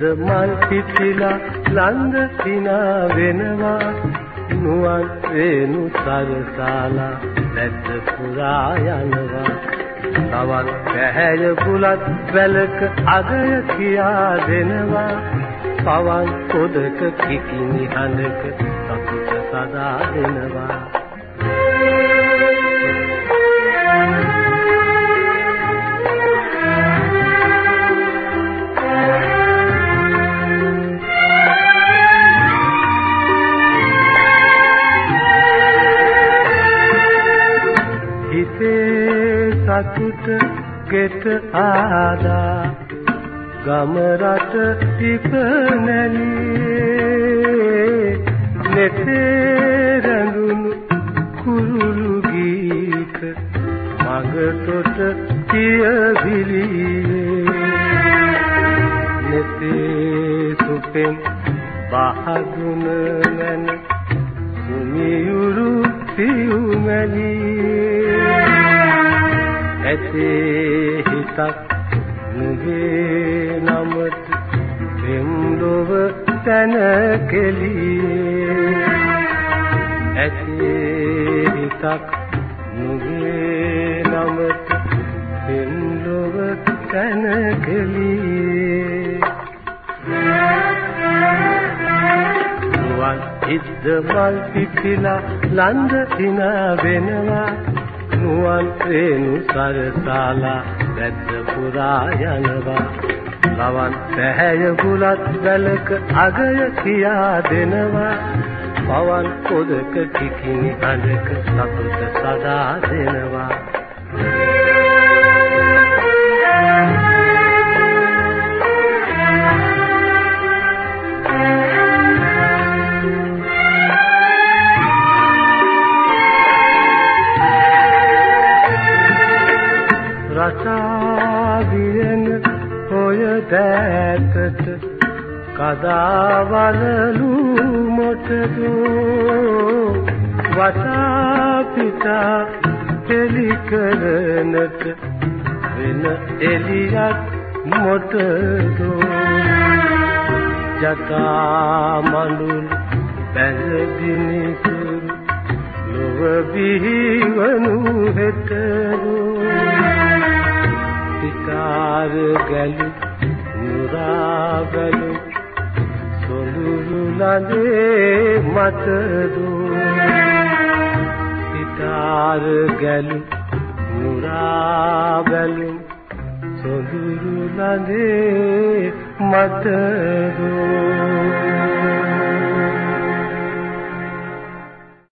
පිපිලා ළඟ සිනා වෙනවා. නුවන් වේනු සරසාලා නැද්ද පුරා යනවා. තවත් පැහැය බුලත් වැලක අගය කියා දෙනවා. පවන් පොදක කිකිනි හඬක සතුට සදා දෙනවා. සතුට ගෙට ආදා. ගම රට ඉප නැලියේ නෙතේ රඳුණු කුරුළු ගීත මගතොට පියවිලියේ නෙතේ සුපෙන් බහදුන නැන සුමියුරු සියුමැලියේ ඇතේ හිතක් නුගේ නමට පෙම්දොව තන කෙලියේ ඇතේ හිතක් නුගේ නමට පෙම්දොව තන කෙලියේ නුවන් ඉද්ද මල් පිපිලා ලන්ද දිනා වෙනවා. නුවන් රේණු සරසාලා වැද්ද පුරා යනවා. ලවන් පැහැය බුලත් වැලක අගය කියා දෙනවා. පවන් පොදක කිකිනි අඬක සතුට සදා දෙනවා. ඔය දැතට කදාවලලු මොටදෝ වටා පිටා එලි කරනට වෙන එලියක් මොටදෝ ජටා මඬුල් බැඳදිනිසුරු ලොව බිහිවනු හෙටරෝ සිතාර ගැලු නුරා බැලු සොඳුරු ලඳේ මතදු. සිතාර ගැලු නුරා බැලු සොඳුරු ලඳේ මතදු.